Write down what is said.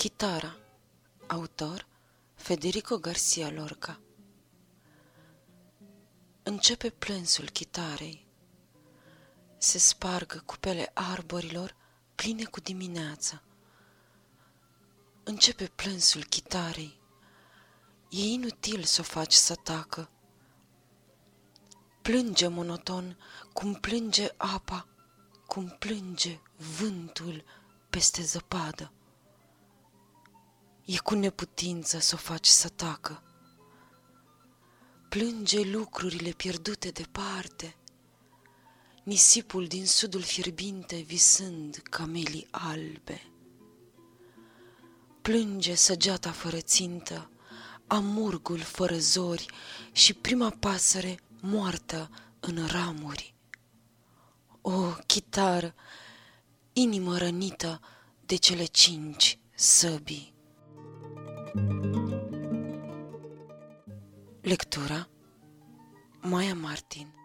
Chitara Autor Federico Garcia Lorca Începe plânsul chitarei. Se spargă cupele arborilor pline cu dimineața. Începe plânsul chitarei. E inutil să o faci să tacă. Plânge monoton, cum plânge apa, cum plânge vântul peste zăpadă. E cu neputință să o faci să tacă. Plânge lucrurile pierdute departe, nisipul din sudul fierbinte visând camelii albe. Plânge săgeata fără țintă, amurgul fără zori și prima pasăre moartă în ramuri. O, chitară, inimă rănită de cele cinci săbii. Lectura. Maya Martin